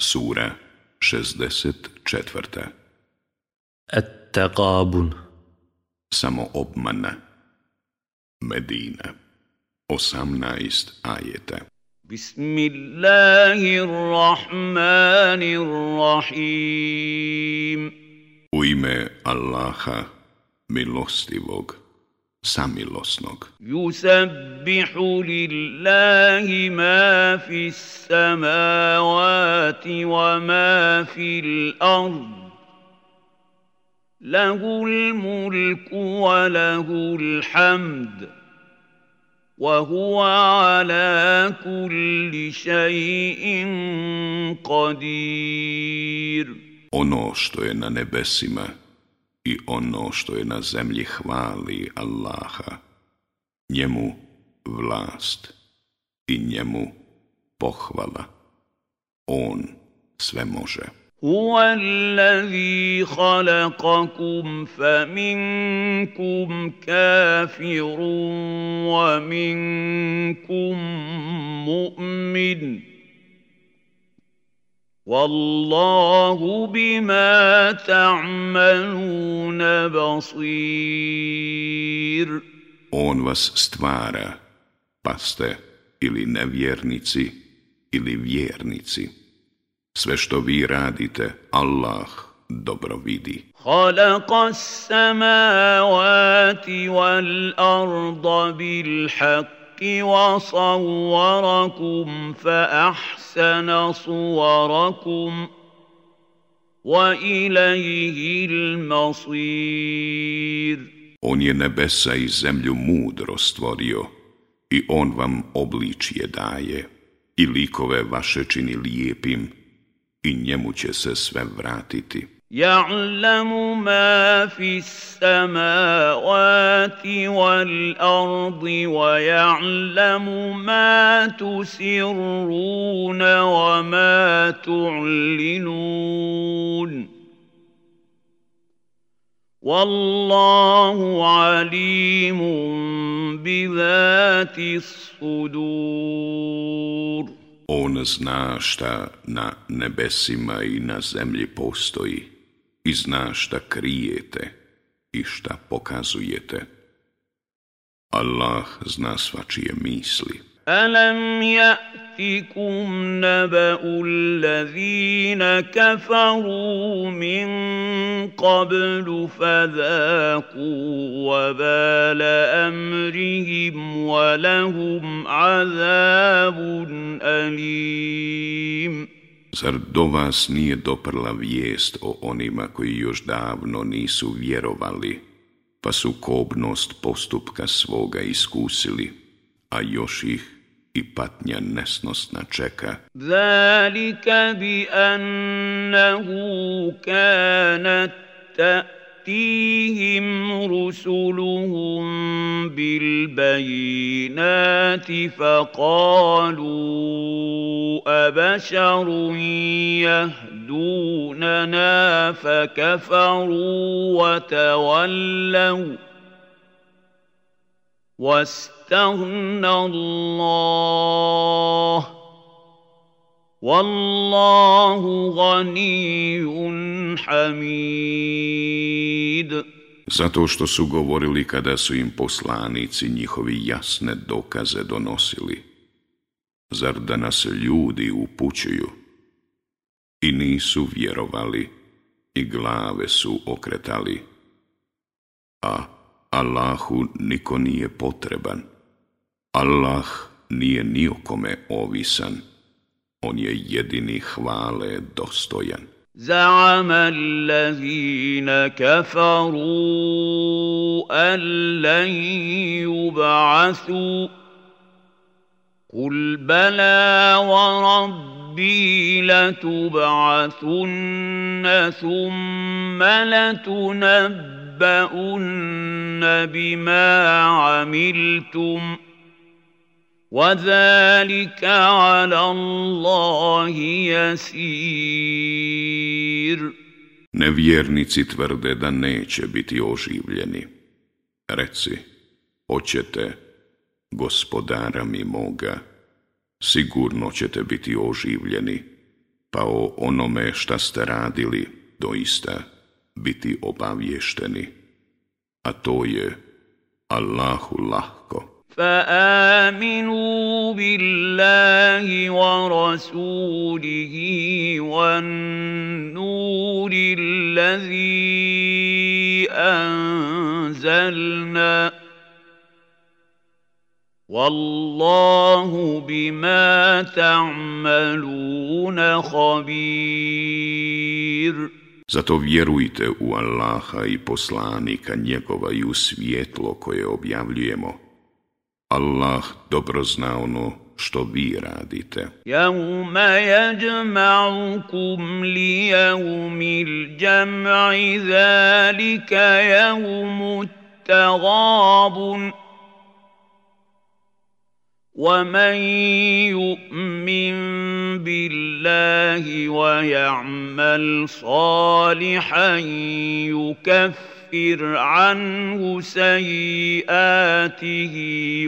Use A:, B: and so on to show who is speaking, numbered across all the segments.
A: Sura 64.
B: At-Taqabun.
A: Samo obmana. Medina. 18 ajeta.
C: Bismillahirrahmanirrahim.
A: U ime Allaha milostivog. Samilosnog.
C: يسبح لله ما في السماوات وما في الأرض. له الملك وله الحمد. وهو على كل شيء قدير.
A: Ono što je na nebesima i ono što je na zemlji hvali Allaha. Njemu vlast i njemu pohvala. On sve može.
C: هو الذي خلقكم فمنكم كافر ومنكم مؤمن والله بما تعملون بصير
A: On vas stvara, pa ste ili nevjernici ili vjernici. Sve što vi radite, Allah dobro vidi.
C: خلق السماوات والأرض بالحق وصوركم فأحسن صوركم وإليه المصير
A: On je nebesa i zemlju mudro stvorio i on vam obličje daje i likove vaše čini lijepim i njemu će se sve vratiti.
C: يعلم ما في السماوات والأرض ويعلم ما تسرون وما تعلنون. والله عليم بذات الصدور.
A: On zna šta na nebesima i na zemlji postoji. i zna šta krijete i šta pokazujete. Allah zna svačije misli.
C: ألم يأتكم نبأ الذين كفروا من قبل فذاقوا وبال أمرهم ولهم عذاب أليم
A: Zar do vas nije doprla vijest o onima koji još davno nisu vjerovali, pa su kobnost postupka svoga iskusili, a još ih i patnja nesnosna čeka.
C: Zalika bi annahu kanat تأتيهم رسلهم بالبينات فقالوا أبشر يهدوننا فكفروا وتولوا واستغنى الله Wallahu ghaniyun hamid.
A: Zato što su govorili kada su im poslanici njihovi jasne dokaze donosili. Zar da nas ljudi upućuju? I nisu vjerovali i glave su okretali. A Allahu niko nije potreban. Allah nije ni o kome ovisan. On je jedini hvale dostojan.
C: زعم الذين كفروا أن لن يبعثوا قل بلى وربي لتبعثن ثم لتنبؤن بما عملتم وذلك على الله يسير
A: Nevjernici tvrde da neće biti oživljeni. Reci, hoćete, gospodara mi moga, sigurno ćete biti oživljeni, pa o onome šta ste radili doista biti obavješteni, a to je Allahu lahko.
C: فآمنوا بالله ورسوله والنور الذي أنزلنا والله بما تعملون خبير
A: Zato vjerujte u Allaha i poslanika njegova i u svjetlo koje objavljujemo. Allah dobro zna ono što vi radite.
C: Jevme jeđma'ukum li jevmil džem'i zalika jevmu tagabun. ومن يؤمن بالله ويعمل صالحا يكفر عنه سيئاته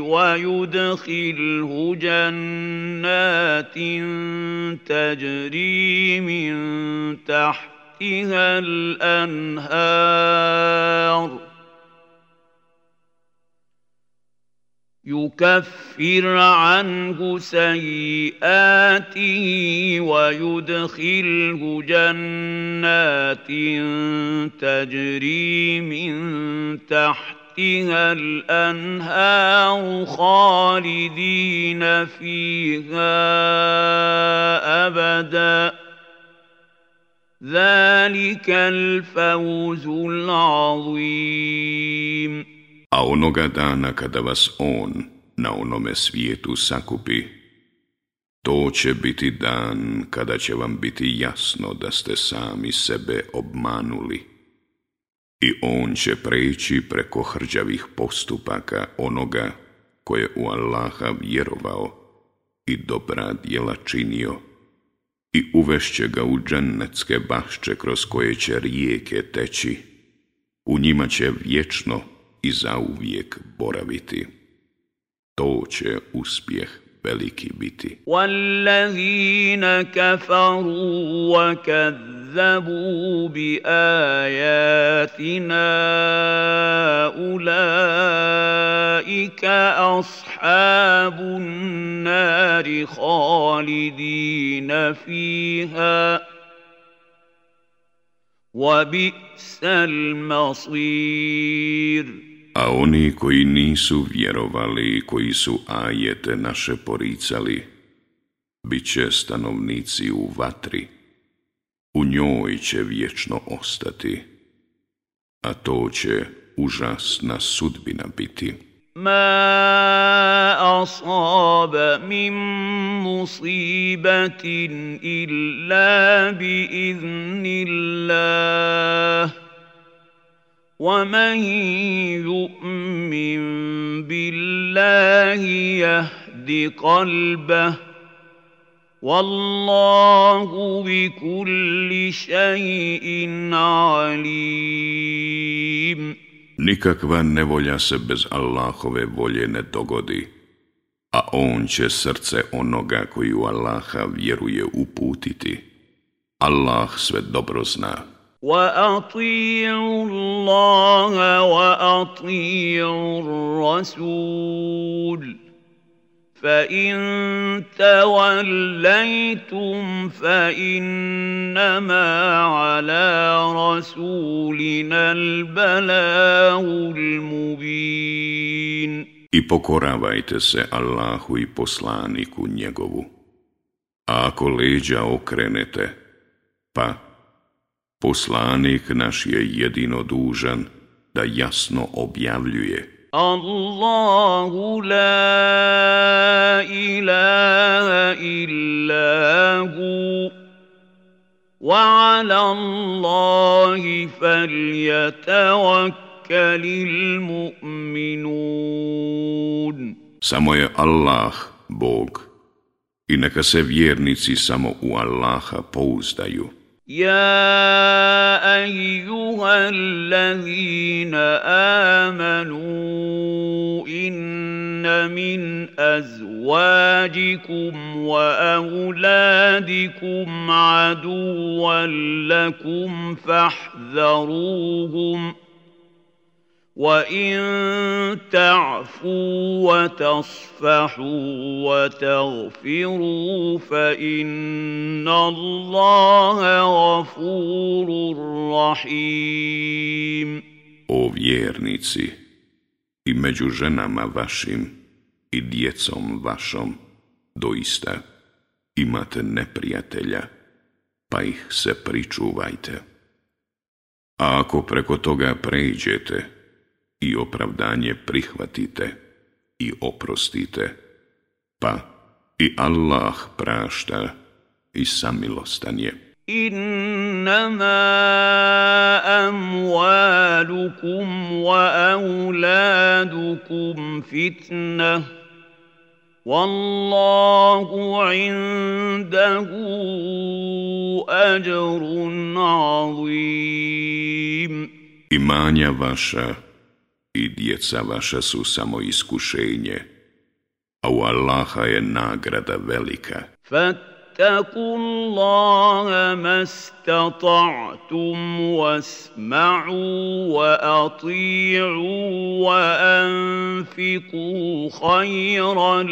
C: ويدخله جنات تجري من تحتها الأنهار. يكفر عنه سيئاته ويدخله جنات تجري من تحتها الأنهار خالدين فيها أبدا. ذلك الفوز العظيم.
A: A onoga dana kada vas On na onome svijetu sakupi, to će biti dan kada će vam biti jasno da ste sami sebe obmanuli i On će preći preko hrđavih postupaka onoga koje u Allaha vjerovao i dobra djela činio i uvešće ga u džennetske bašče kroz koje će rijeke teći. U njima će vječno i zauvijek boraviti. To će uspjeh veliki biti.
C: Wallazina kafaru wa kazzabu bi ajatina ulaika ashabun nari khalidina fiha. وبئس المصير
A: A oni koji nisu vjerovali i koji su ajete naše poricali, bit će stanovnici u vatri, u njoj će vječno ostati, a to će užasna sudbina biti.
C: ما اصاب من مصيبه الا باذن الله ومن يؤمن بالله يهد قلبه والله بكل شيء عليم
A: Nikakva nevolja se bez Allahove volje ne dogodi, a On će srce onoga koji u Allaha vjeruje uputiti. Allah sve dobro zna.
C: وأطيعوا الله وأطيعوا الرسول فإن توليتم فإنما على رسولنا البلاغ المبين
A: I pokoravajte se Allahu i poslaniku njegovu. A ako leđa okrenete, pa Poslanik naš je jedino dužan da jasno objavljuje.
C: Allahu la ilaha illa hu wa ala Allahi falyatawakkalil mu'minun
A: Samo je Allah Bog i neka se vjernici samo u Allaha pouzdaju.
C: يا ايها الذين امنوا ان من أزواجكم وأولادكم عدوا لكم فاحذروهم ۖ وان تعفوا وتصفحوا وتغفروا فان الله غفور رحيم
A: O vjernici, i među ženama vašim i djecom vašom, doista imate neprijatelja, pa ih se pričuvajte. A ako preko toga pređete, i opravdanje prihvatite i oprostite, pa i Allah prašta i samilostan je.
C: إنما أموالكم وأولادكم فتنة والله عنده أجر عظيم
A: Imanja vaša i djeca vaša su samo iskušenje, a u Allaha je nagrada velika.
C: فاتقوا الله ما استطعتم واسمعوا واطيعوا وانفقوا خيرا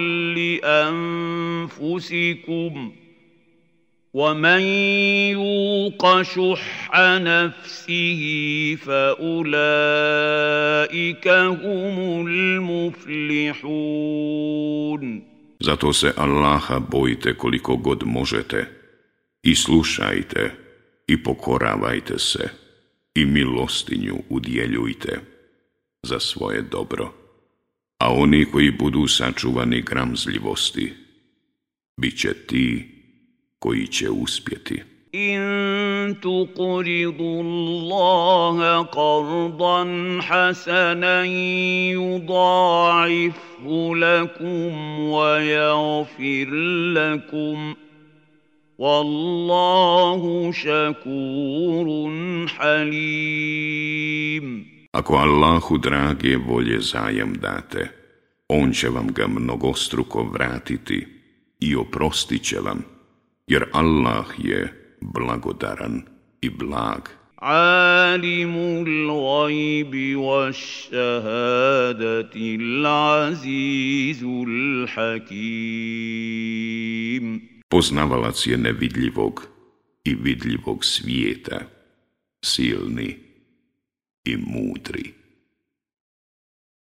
C: لانفسكم ومن يوق شح نفسه فاولئك هم المفلحون
A: Zato se Allaha bojite koliko god možete i slušajte i pokoravajte se i milostinju udjeljujte za svoje dobro. A oni koji budu sačuvani gramzljivosti, bit će ti koji će uspjeti.
C: In tuqridu Allaha qardan hasanan yudha'ifhu lakum wa yaghfir lakum Wallahu shakurun halim.
A: Ako Allahu drage volje zajam date, On će vam ga mnogostruko vratiti i oprostit će vam jer Allah je blagodaran i blag.
C: Alimul gajbi wa šahadati azizul hakim.
A: Poznavalac je nevidljivog i vidljivog svijeta, silni i mudri.